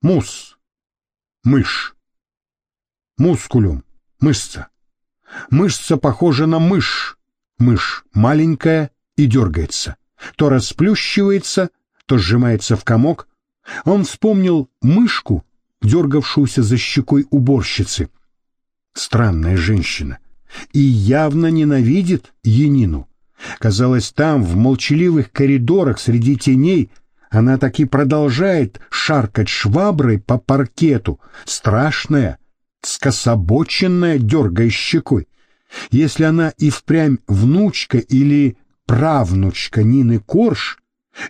Мус. Мышь. Мускулюм. Мышца. Мышца похожа на мышь. Мышь маленькая и дергается. То расплющивается, то сжимается в комок. Он вспомнил мышку, дергавшуюся за щекой уборщицы. Странная женщина. И явно ненавидит Янину. Казалось, там, в молчаливых коридорах среди теней, она таки продолжает шаркать шваброй по паркету, страшная, скособоченная, дергая щекой. Если она и впрямь внучка или правнучка Нины Корж,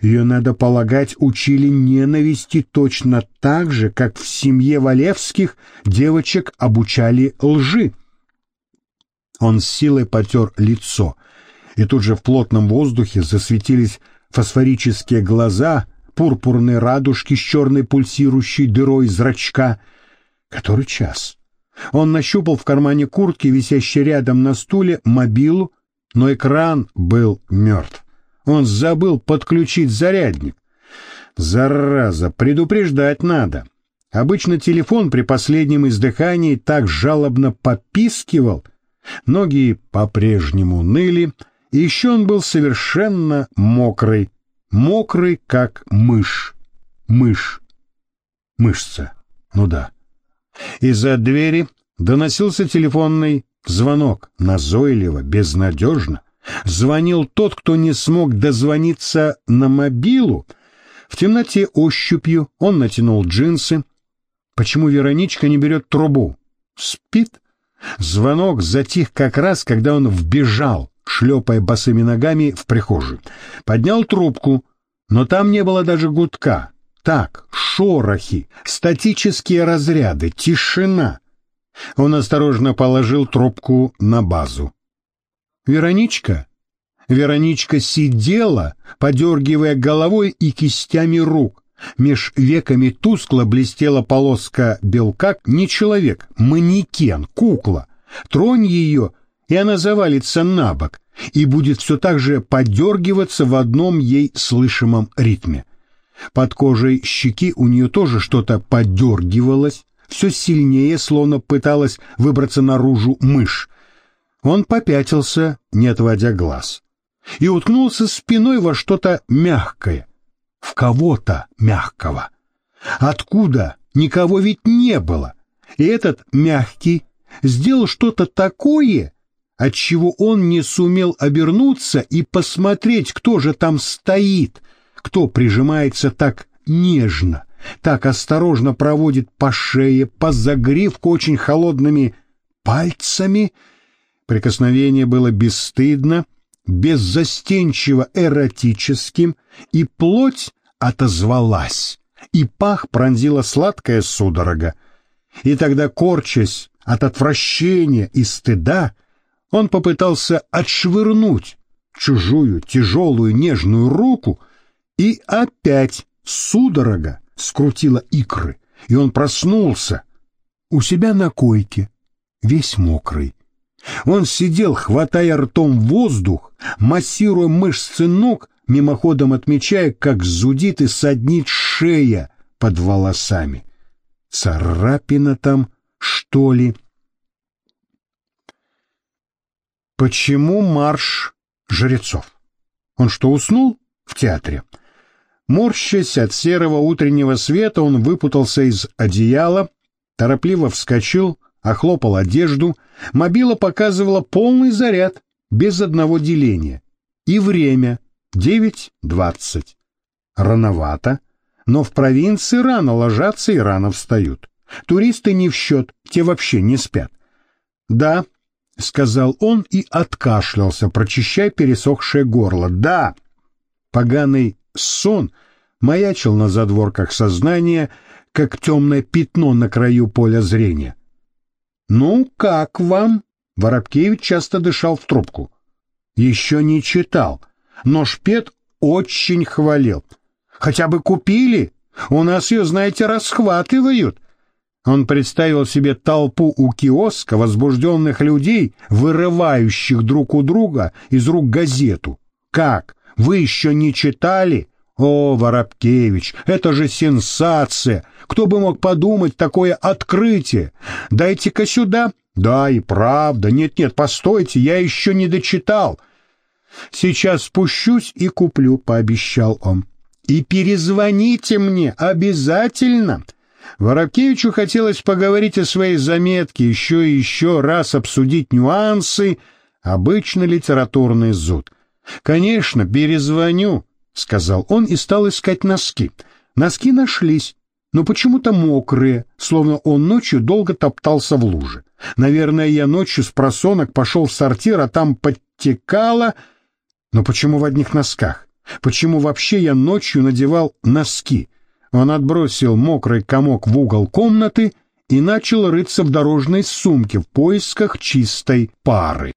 ее, надо полагать, учили ненависти точно так же, как в семье Валевских девочек обучали лжи. Он с силой потер лицо, и тут же в плотном воздухе засветились фосфорические глаза, пурпурные радужки с черной пульсирующей дырой зрачка. Который час? Он нащупал в кармане куртки, висящей рядом на стуле, мобилу, но экран был мертв. Он забыл подключить зарядник. Зараза, предупреждать надо. Обычно телефон при последнем издыхании так жалобно попискивал, ноги по-прежнему ныли, и еще он был совершенно мокрый, мокрый, как мышь. Мышь. Мышца. Ну да. Из-за двери доносился телефонный звонок, назойливо, безнадежно. Звонил тот, кто не смог дозвониться на мобилу. В темноте ощупью он натянул джинсы. Почему Вероничка не берет трубу? Спит? Звонок затих как раз, когда он вбежал, шлепая босыми ногами в прихожую. Поднял трубку, но там не было даже гудка. Так, шорохи, статические разряды, тишина. Он осторожно положил трубку на базу. Вероничка? Вероничка сидела, подергивая головой и кистями рук. Меж веками тускло блестела полоска белка, не человек, манекен, кукла. Тронь ее, и она завалится на бок, и будет все так же подергиваться в одном ей слышимом ритме. Под кожей щеки у нее тоже что-то подергивалось, все сильнее, словно пыталась выбраться наружу мышь. Он попятился, не отводя глаз, и уткнулся спиной во что-то мягкое, в кого-то мягкого. Откуда? Никого ведь не было. И этот мягкий сделал что-то такое, от чего он не сумел обернуться и посмотреть, кто же там стоит, кто прижимается так нежно, так осторожно проводит по шее, по загривку очень холодными пальцами. Прикосновение было бесстыдно, беззастенчиво эротическим, и плоть отозвалась, и пах пронзила сладкая судорога. И тогда, корчась от отвращения и стыда, он попытался отшвырнуть чужую тяжелую нежную руку, и опять судорога скрутила икры, и он проснулся у себя на койке, весь мокрый. Он сидел, хватая ртом воздух, массируя мышцы ног, мимоходом отмечая, как зудит и саднит шея под волосами. Царапина там, что ли? Почему марш жрецов? Он что, уснул в театре? Морщась от серого утреннего света, он выпутался из одеяла, торопливо вскочил, охлопал одежду. Мобила показывала полный заряд, без одного деления. И время — девять двадцать. Рановато, но в провинции рано ложатся и рано встают. Туристы не в счет, те вообще не спят. «Да», — сказал он и откашлялся, прочищая пересохшее горло. «Да». Поганый сон маячил на задворках сознания, как темное пятно на краю поля зрения. «Ну, как вам?» Воробкевич часто дышал в трубку. «Еще не читал, но шпет очень хвалил. Хотя бы купили? У нас ее, знаете, расхватывают». Он представил себе толпу у киоска возбужденных людей, вырывающих друг у друга из рук газету. «Как? Вы еще не читали? О, Воробкевич, это же сенсация! Кто бы мог подумать такое открытие? Дайте-ка сюда. Да, и правда. Нет-нет, постойте, я еще не дочитал. Сейчас спущусь и куплю, пообещал он. И перезвоните мне обязательно. Воробкевичу хотелось поговорить о своей заметке, еще и еще раз обсудить нюансы, обычно литературный зуд. «Конечно, перезвоню», — сказал он и стал искать носки. Носки нашлись, но почему-то мокрые, словно он ночью долго топтался в луже. Наверное, я ночью с просонок пошел в сортир, а там подтекало... Но почему в одних носках? Почему вообще я ночью надевал носки? Он отбросил мокрый комок в угол комнаты и начал рыться в дорожной сумке в поисках чистой пары.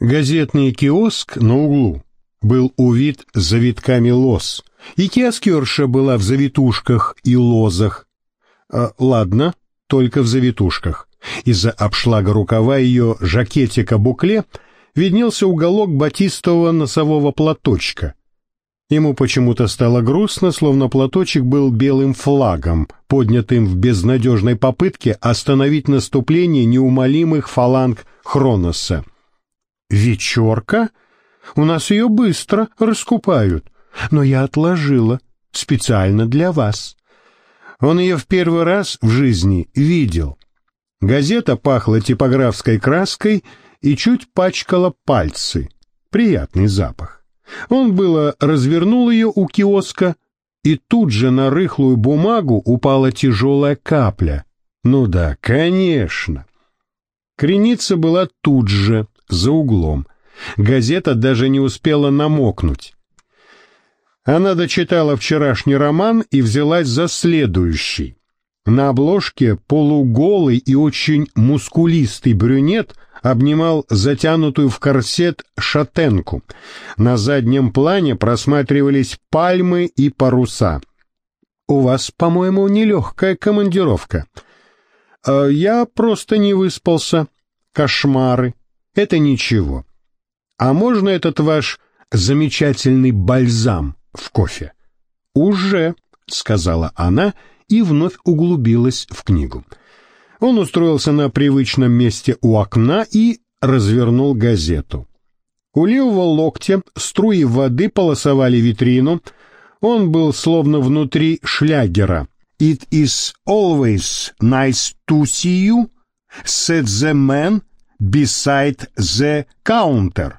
Газетный киоск на углу был увит завитками лоз, и киоскерша была в завитушках и лозах. А, ладно, только в завитушках. Из-за обшлага рукава ее жакетика-букле виднелся уголок батистового носового платочка, Ему почему-то стало грустно, словно платочек был белым флагом, поднятым в безнадежной попытке остановить наступление неумолимых фаланг Хроноса. «Вечерка? У нас ее быстро раскупают, но я отложила специально для вас». Он ее в первый раз в жизни видел. Газета пахла типографской краской и чуть пачкала пальцы. Приятный запах. Он было развернул ее у киоска, и тут же на рыхлую бумагу упала тяжелая капля. Ну да, конечно. Креница была тут же, за углом. Газета даже не успела намокнуть. Она дочитала вчерашний роман и взялась за следующий. На обложке полуголый и очень мускулистый брюнет обнимал затянутую в корсет шатенку. На заднем плане просматривались пальмы и паруса. «У вас, по-моему, нелегкая командировка». «Э, «Я просто не выспался. Кошмары. Это ничего. А можно этот ваш замечательный бальзам в кофе?» «Уже», — сказала она и вновь углубилась в книгу. Он устроился на привычном месте у окна и развернул газету. У левого локтя струи воды полосовали витрину. Он был словно внутри шлягера. «It is always nice to see you», said the man beside the counter.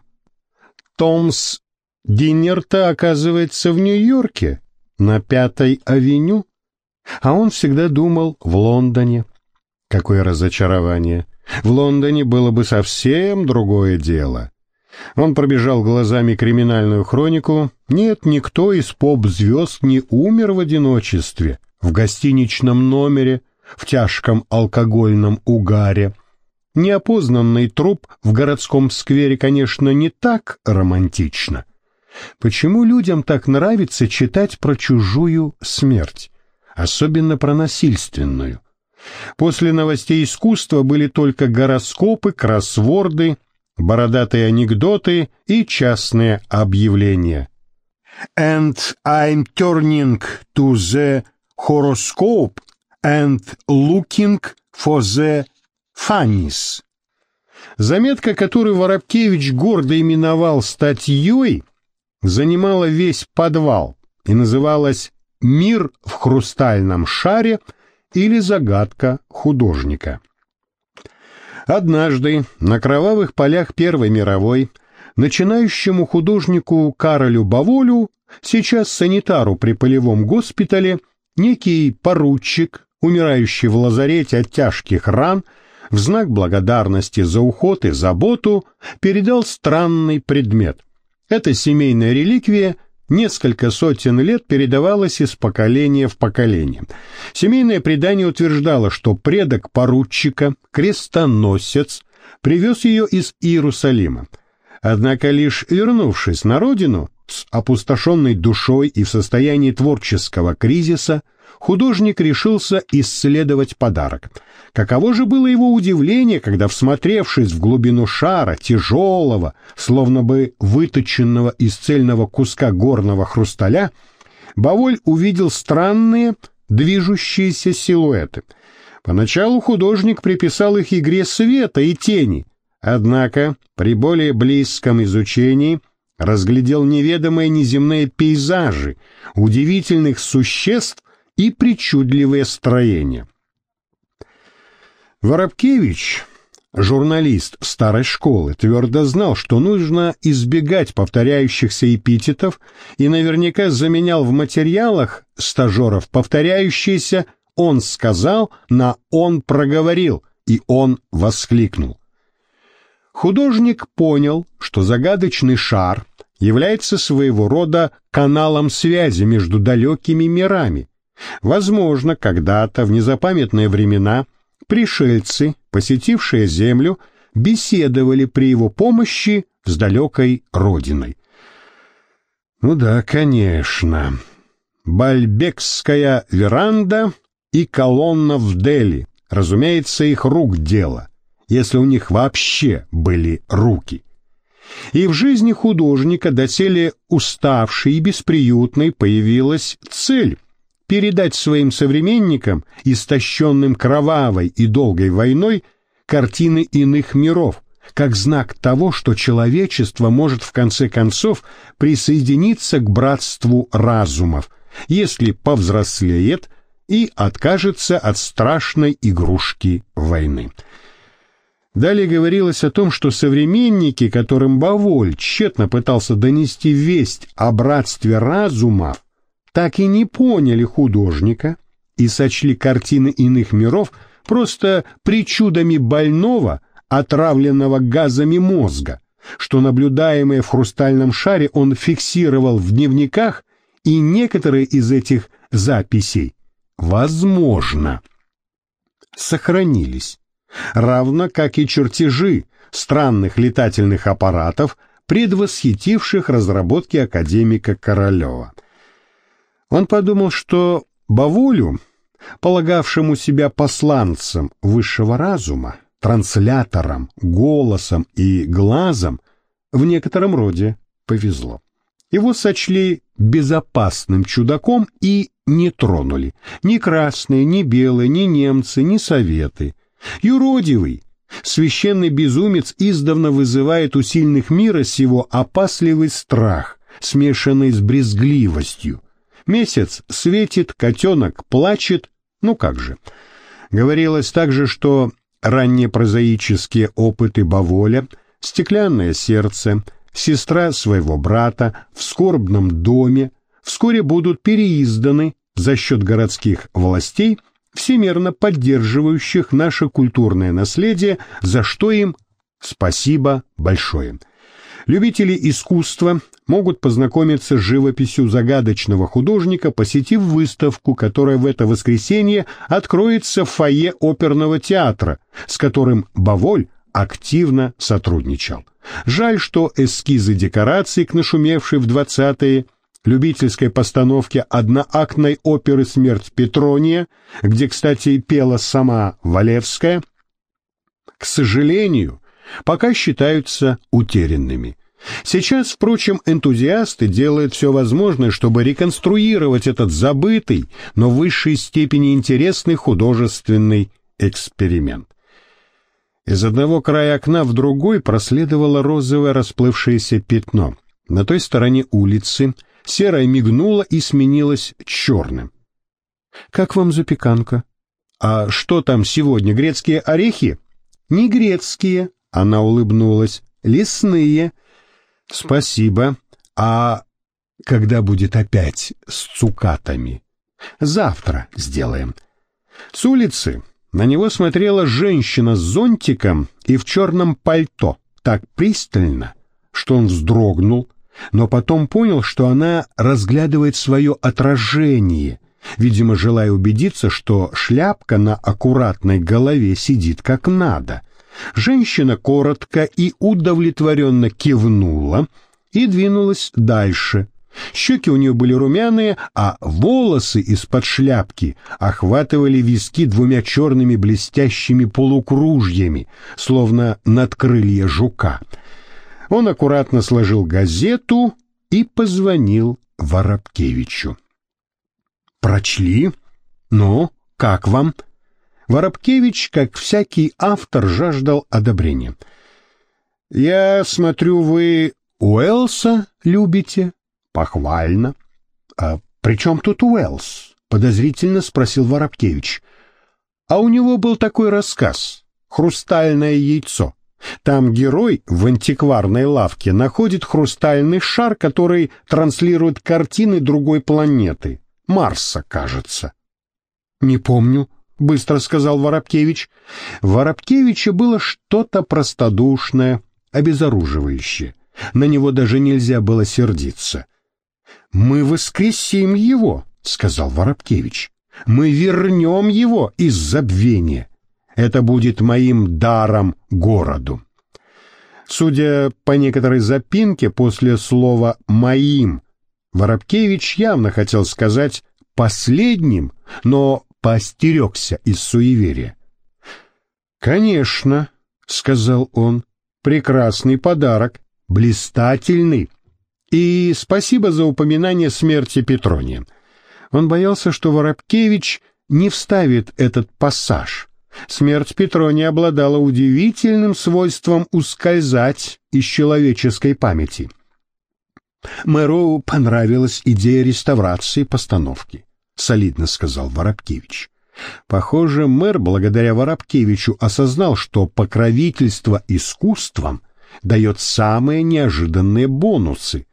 Томс Диннер-то оказывается в Нью-Йорке, на Пятой авеню, а он всегда думал в Лондоне. Какое разочарование! В Лондоне было бы совсем другое дело. Он пробежал глазами криминальную хронику. Нет, никто из поп-звезд не умер в одиночестве, в гостиничном номере, в тяжком алкогольном угаре. Неопознанный труп в городском сквере, конечно, не так романтично. Почему людям так нравится читать про чужую смерть, особенно про насильственную? После новостей искусства были только гороскопы, кроссворды, бородатые анекдоты и частные объявления. And I'm turning to the horoscope and looking for the funnies. Заметка, которую Воробкевич гордо именовал статьей, занимала весь подвал и называлась «Мир в хрустальном шаре» или загадка художника. Однажды на кровавых полях Первой мировой начинающему художнику Каролю Баволю, сейчас санитару при полевом госпитале, некий поручик, умирающий в лазарете от тяжких ран, в знак благодарности за уход и заботу передал странный предмет. Это семейная реликвия – несколько сотен лет передавалась из поколения в поколение. Семейное предание утверждало, что предок поручика, крестоносец, привез ее из Иерусалима. Однако лишь вернувшись на родину, с опустошенной душой и в состоянии творческого кризиса, художник решился исследовать подарок. Каково же было его удивление, когда, всмотревшись в глубину шара, тяжелого, словно бы выточенного из цельного куска горного хрусталя, Баволь увидел странные движущиеся силуэты. Поначалу художник приписал их игре света и тени, однако при более близком изучении разглядел неведомые неземные пейзажи, удивительных существ и причудливые строения. Воробкевич, журналист старой школы, твердо знал, что нужно избегать повторяющихся эпитетов и наверняка заменял в материалах стажеров повторяющиеся «он сказал» на «он проговорил» и «он воскликнул». Художник понял, что загадочный шар является своего рода каналом связи между далекими мирами. Возможно, когда-то в незапамятные времена пришельцы, посетившие Землю, беседовали при его помощи с далекой родиной. Ну да, конечно. Бальбекская веранда и колонна в Дели, разумеется, их рук дело, если у них вообще были руки. И в жизни художника, доселе уставшей и бесприютной, появилась цель — передать своим современникам, истощенным кровавой и долгой войной, картины иных миров, как знак того, что человечество может в конце концов присоединиться к братству разумов, если повзрослеет и откажется от страшной игрушки войны. Далее говорилось о том, что современники, которым Баволь тщетно пытался донести весть о братстве разумов, так и не поняли художника и сочли картины иных миров просто причудами больного, отравленного газами мозга, что наблюдаемое в хрустальном шаре он фиксировал в дневниках, и некоторые из этих записей, возможно, сохранились равно как и чертежи странных летательных аппаратов, предвосхитивших разработки академика Королева. Он подумал, что Бавулю, полагавшему себя посланцем высшего разума, транслятором, голосом и глазом, в некотором роде повезло. Его сочли безопасным чудаком и не тронули. Ни красные, ни белые, ни немцы, ни советы. Юродивый, священный безумец издавна вызывает у сильных мира сего опасливый страх, смешанный с брезгливостью. Месяц светит, котенок плачет, ну как же. Говорилось также, что ранние прозаические опыты Баволя, стеклянное сердце, сестра своего брата в скорбном доме вскоре будут переизданы за счет городских властей всемерно поддерживающих наше культурное наследие, за что им спасибо большое. Любители искусства могут познакомиться с живописью загадочного художника, посетив выставку, которая в это воскресенье откроется в фойе оперного театра, с которым Баволь активно сотрудничал. Жаль, что эскизы декораций к нашумевшей в 20-е любительской постановке одноактной оперы «Смерть Петрония», где, кстати, пела сама Валевская, к сожалению, пока считаются утерянными. Сейчас, впрочем, энтузиасты делают все возможное, чтобы реконструировать этот забытый, но в высшей степени интересный художественный эксперимент. Из одного края окна в другой проследовало розовое расплывшееся пятно. На той стороне улицы – серое мигнуло и сменилось черным. «Как вам запеканка?» «А что там сегодня, грецкие орехи?» «Не грецкие», — она улыбнулась, — «лесные». «Спасибо. А когда будет опять с цукатами?» «Завтра сделаем». С улицы на него смотрела женщина с зонтиком и в черном пальто так пристально, что он вздрогнул, но потом понял, что она разглядывает свое отражение, видимо, желая убедиться, что шляпка на аккуратной голове сидит как надо. Женщина коротко и удовлетворенно кивнула и двинулась дальше. Щеки у нее были румяные, а волосы из-под шляпки охватывали виски двумя черными блестящими полукружьями, словно надкрылья жука — он аккуратно сложил газету и позвонил Воробкевичу. Прочли? Ну, как вам? Воробкевич, как всякий автор, жаждал одобрения. Я смотрю, вы Уэлса любите? Похвально. А при чем тут Уэллс? Подозрительно спросил Воробкевич. А у него был такой рассказ «Хрустальное яйцо». Там герой в антикварной лавке находит хрустальный шар, который транслирует картины другой планеты. Марса, кажется. «Не помню», — быстро сказал Воробкевич. В Воробкевиче было что-то простодушное, обезоруживающее. На него даже нельзя было сердиться. «Мы воскресим его», — сказал Воробкевич. «Мы вернем его из забвения. Это будет моим даром городу. Судя по некоторой запинке после слова «моим», Воробкевич явно хотел сказать «последним», но поостерегся из суеверия. «Конечно», — сказал он, — «прекрасный подарок, блистательный. И спасибо за упоминание смерти Петрония». Он боялся, что Воробкевич не вставит этот пассаж, Смерть Петрония обладала удивительным свойством ускользать из человеческой памяти. Мэру понравилась идея реставрации постановки, солидно сказал Воробкевич. Похоже, мэр благодаря Воробкевичу осознал, что покровительство искусством дает самые неожиданные бонусы.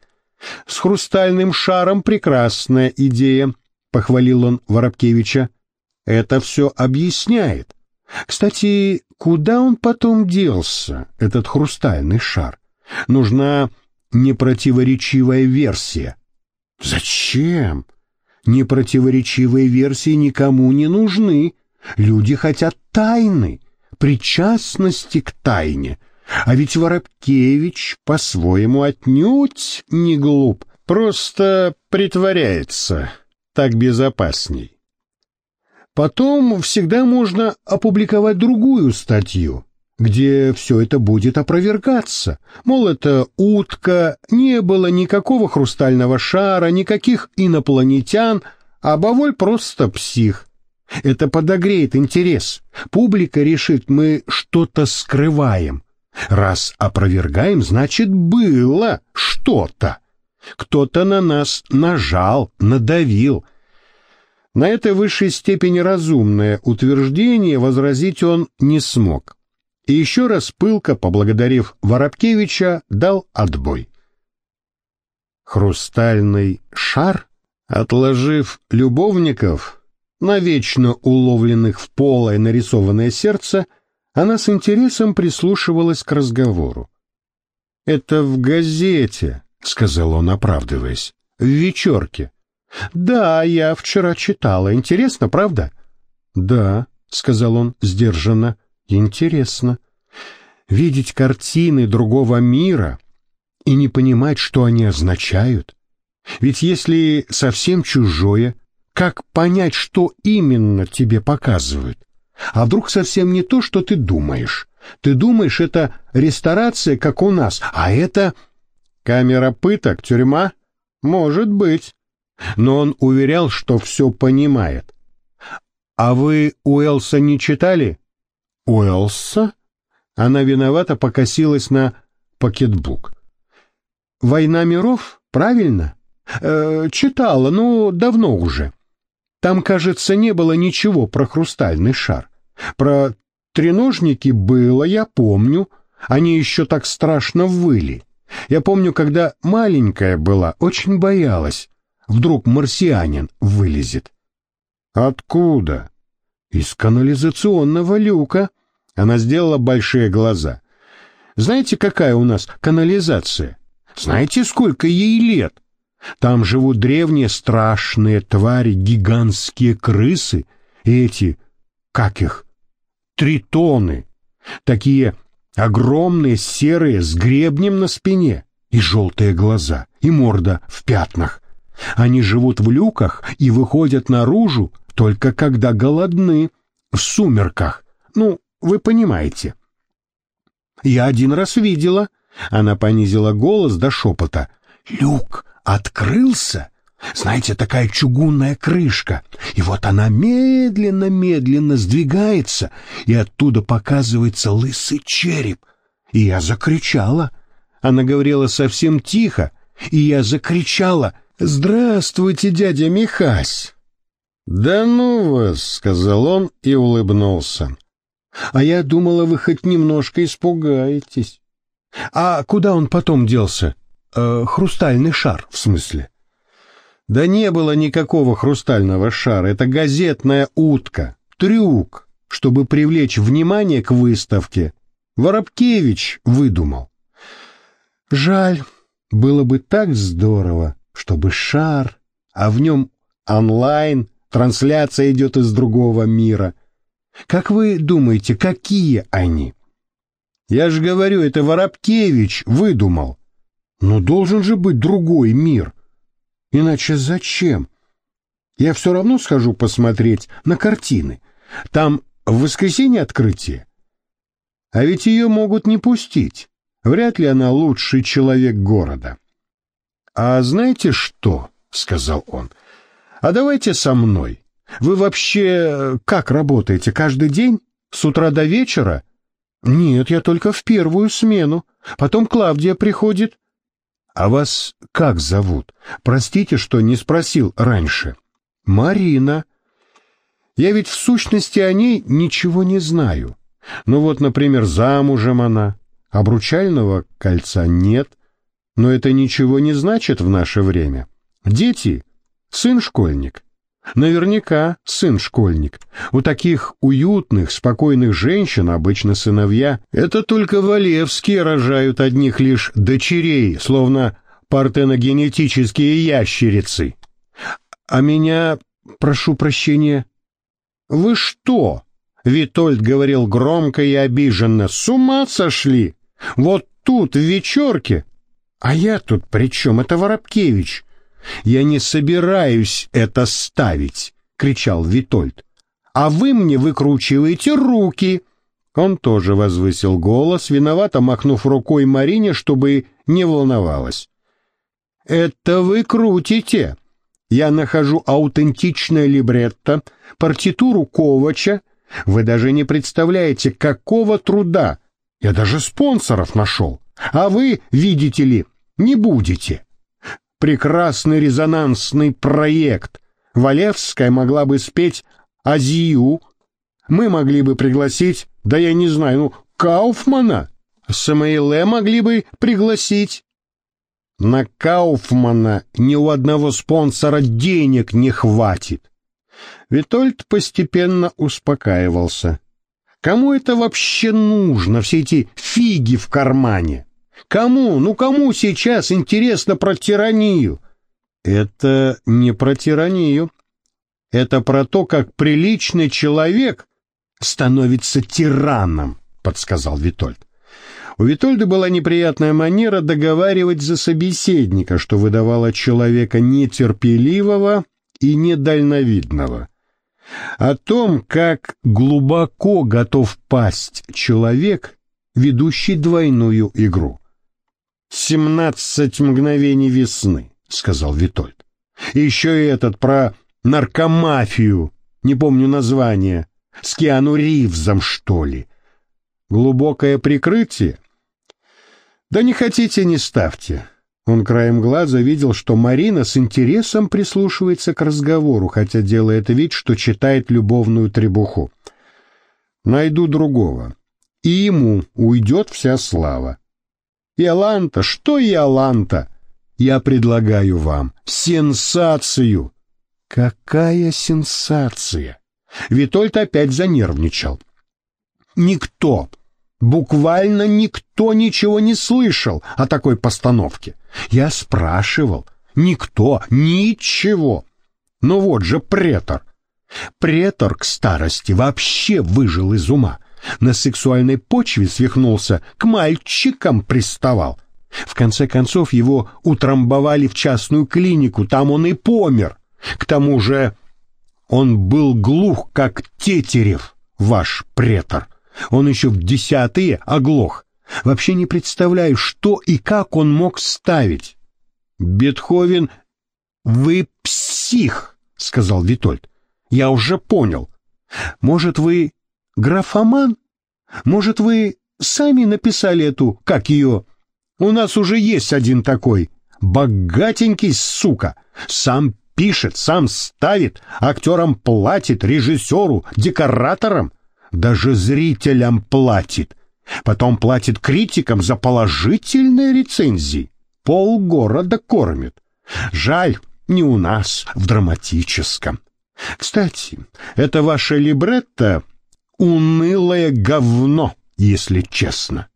С хрустальным шаром прекрасная идея, похвалил он Воробкевича. Это все объясняет. Кстати, куда он потом делся, этот хрустальный шар? Нужна непротиворечивая версия. Зачем? Непротиворечивые версии никому не нужны. Люди хотят тайны, причастности к тайне. А ведь Воробкевич по-своему отнюдь не глуп, просто притворяется. Так безопасней. Потом всегда можно опубликовать другую статью, где все это будет опровергаться. Мол, это утка, не было никакого хрустального шара, никаких инопланетян, а Баволь просто псих. Это подогреет интерес. Публика решит, мы что-то скрываем. Раз опровергаем, значит, было что-то. Кто-то на нас нажал, надавил — на это высшей степени разумное утверждение возразить он не смог. И еще раз пылко, поблагодарив Воробкевича, дал отбой. Хрустальный шар, отложив любовников, навечно уловленных в полое нарисованное сердце, она с интересом прислушивалась к разговору. «Это в газете», — сказал он, оправдываясь, — «в вечерке. «Да, я вчера читала. Интересно, правда?» «Да», — сказал он сдержанно, — «интересно. Видеть картины другого мира и не понимать, что они означают. Ведь если совсем чужое, как понять, что именно тебе показывают? А вдруг совсем не то, что ты думаешь? Ты думаешь, это ресторация, как у нас, а это... Камера пыток, тюрьма? Может быть но он уверял, что все понимает. «А вы Уэлса не читали?» «Уэлса?» Она виновато покосилась на пакетбук. «Война миров, правильно?» э, «Читала, но давно уже. Там, кажется, не было ничего про хрустальный шар. Про треножники было, я помню. Они еще так страшно выли. Я помню, когда маленькая была, очень боялась. Вдруг марсианин вылезет. Откуда? Из канализационного люка. Она сделала большие глаза. Знаете, какая у нас канализация? Знаете, сколько ей лет? Там живут древние страшные твари, гигантские крысы, эти, как их, тритоны, такие огромные серые с гребнем на спине и желтые глаза, и морда в пятнах. Они живут в люках и выходят наружу только когда голодны, в сумерках. Ну, вы понимаете. Я один раз видела, она понизила голос до шепота. Люк открылся, Знаете, такая чугунная крышка. И вот она медленно-медленно сдвигается, и оттуда показывается лысый череп. И я закричала. Она говорила совсем тихо, и я закричала «Здравствуйте, дядя Михась!» «Да ну вас!» — сказал он и улыбнулся. «А я думала, вы хоть немножко испугаетесь». «А куда он потом делся? Э, хрустальный шар, в смысле?» Да не было никакого хрустального шара, это газетная утка, трюк, чтобы привлечь внимание к выставке. Воробкевич выдумал. Жаль, было бы так здорово, чтобы шар, а в нем онлайн, трансляция идет из другого мира. Как вы думаете, какие они? Я же говорю, это Воробкевич выдумал. Но должен же быть другой мир. Иначе зачем? Я все равно схожу посмотреть на картины. Там в воскресенье открытие. А ведь ее могут не пустить. Вряд ли она лучший человек города. «А знаете что?» — сказал он. «А давайте со мной. Вы вообще как работаете, каждый день? С утра до вечера?» «Нет, я только в первую смену. Потом Клавдия приходит. «А вас как зовут? Простите, что не спросил раньше». «Марина». «Я ведь в сущности о ней ничего не знаю. Ну вот, например, замужем она, обручального кольца нет, но это ничего не значит в наше время. Дети, сын школьник, Наверняка сын-школьник. У таких уютных, спокойных женщин обычно сыновья. Это только Валевские рожают одних лишь дочерей, словно партеногенетические ящерицы. А меня, прошу прощения, вы что? Витольд говорил громко и обиженно. С ума сошли? Вот тут, в вечерке. А я тут при чем? Это Воробкевич. «Я не собираюсь это ставить!» — кричал Витольд. «А вы мне выкручиваете руки!» Он тоже возвысил голос, виновато махнув рукой Марине, чтобы не волновалась. «Это вы крутите!» Я нахожу аутентичное либретто, партитуру Ковача. Вы даже не представляете, какого труда. Я даже спонсоров нашел. А вы, видите ли, не будете прекрасный резонансный проект. Валевская могла бы спеть «Азию». Мы могли бы пригласить, да я не знаю, ну, Кауфмана. Самойле могли бы пригласить. На Кауфмана ни у одного спонсора денег не хватит. Витольд постепенно успокаивался. Кому это вообще нужно, все эти фиги в кармане? Кому, ну кому сейчас интересно про тиранию? Это не про тиранию. Это про то, как приличный человек становится тираном, подсказал Витольд. У Витольда была неприятная манера договаривать за собеседника, что выдавало человека нетерпеливого и недальновидного. О том, как глубоко готов пасть человек, ведущий двойную игру. «Семнадцать мгновений весны», — сказал Витольд. И еще и этот про наркомафию, не помню название, с Киану Ривзом, что ли. Глубокое прикрытие? Да не хотите, не ставьте. Он краем глаза видел, что Марина с интересом прислушивается к разговору, хотя делает вид, что читает любовную требуху. Найду другого, и ему уйдет вся слава. Иоланта, что Иоланта? Я предлагаю вам сенсацию. Какая сенсация? Витольд опять занервничал. Никто, буквально никто ничего не слышал о такой постановке. Я спрашивал. Никто, ничего. Ну вот же претор. Претор к старости вообще выжил из ума на сексуальной почве свихнулся, к мальчикам приставал. В конце концов его утрамбовали в частную клинику, там он и помер. К тому же он был глух, как Тетерев, ваш претор. Он еще в десятые оглох. Вообще не представляю, что и как он мог ставить. Бетховен... Вы псих, сказал Витольд. Я уже понял. Может, вы графоман? Может, вы сами написали эту, как ее? У нас уже есть один такой. Богатенький сука. Сам пишет, сам ставит, актерам платит, режиссеру, декораторам, даже зрителям платит. Потом платит критикам за положительные рецензии. Полгорода кормит. Жаль, не у нас, в драматическом. Кстати, это ваше либретто — унылое говно, если честно.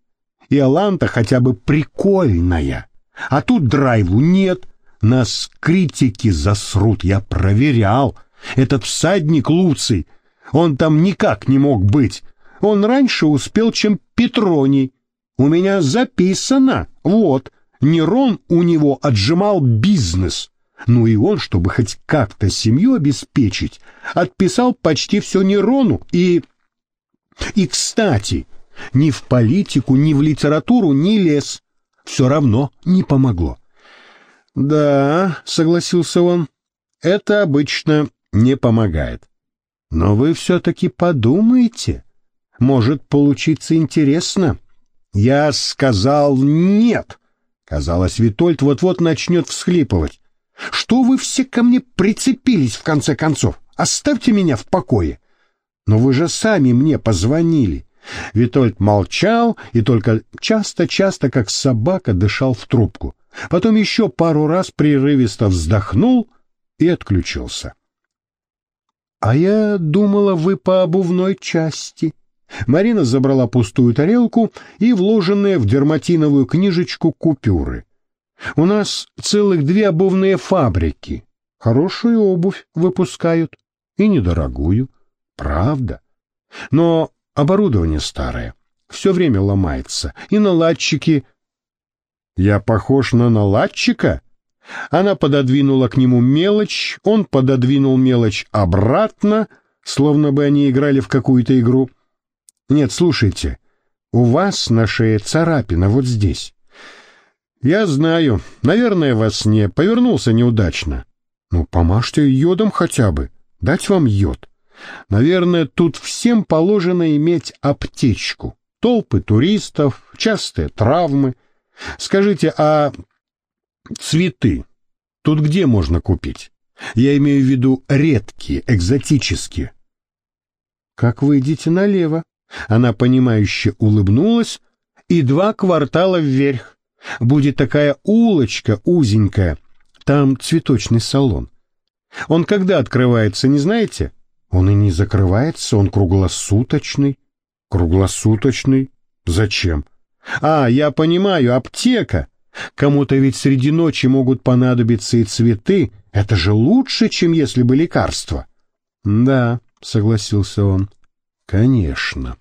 И Аланта хотя бы прикольная. А тут драйву нет. Нас критики засрут, я проверял. Этот всадник Луций, он там никак не мог быть. Он раньше успел, чем Петроний. У меня записано, вот, Нерон у него отжимал бизнес. Ну и он, чтобы хоть как-то семью обеспечить, отписал почти все Нерону и... И, кстати, ни в политику, ни в литературу не лез. Все равно не помогло. «Да», — согласился он, — «это обычно не помогает. Но вы все-таки подумайте. Может получиться интересно». «Я сказал нет!» Казалось, Витольд вот-вот начнет всхлипывать. Что вы все ко мне прицепились, в конце концов? Оставьте меня в покое. Но вы же сами мне позвонили. Витольд молчал и только часто-часто, как собака, дышал в трубку. Потом еще пару раз прерывисто вздохнул и отключился. — А я думала, вы по обувной части. Марина забрала пустую тарелку и вложенные в дерматиновую книжечку купюры. У нас целых две обувные фабрики. Хорошую обувь выпускают и недорогую. Правда. Но оборудование старое. Все время ломается. И наладчики... Я похож на наладчика? Она пододвинула к нему мелочь, он пододвинул мелочь обратно, словно бы они играли в какую-то игру. Нет, слушайте, у вас на шее царапина вот здесь. Я знаю, наверное, во сне повернулся неудачно. Ну, помажьте йодом хотя бы, дать вам йод. Наверное, тут всем положено иметь аптечку. Толпы туристов, частые травмы. Скажите, а цветы тут где можно купить? Я имею в виду редкие, экзотические. Как выйдете налево? Она понимающе улыбнулась и два квартала вверх. Будет такая улочка узенькая, там цветочный салон. Он когда открывается, не знаете? Он и не закрывается, он круглосуточный. Круглосуточный? Зачем? А, я понимаю, аптека. Кому-то ведь среди ночи могут понадобиться и цветы. Это же лучше, чем если бы лекарство. Да, согласился он. Конечно.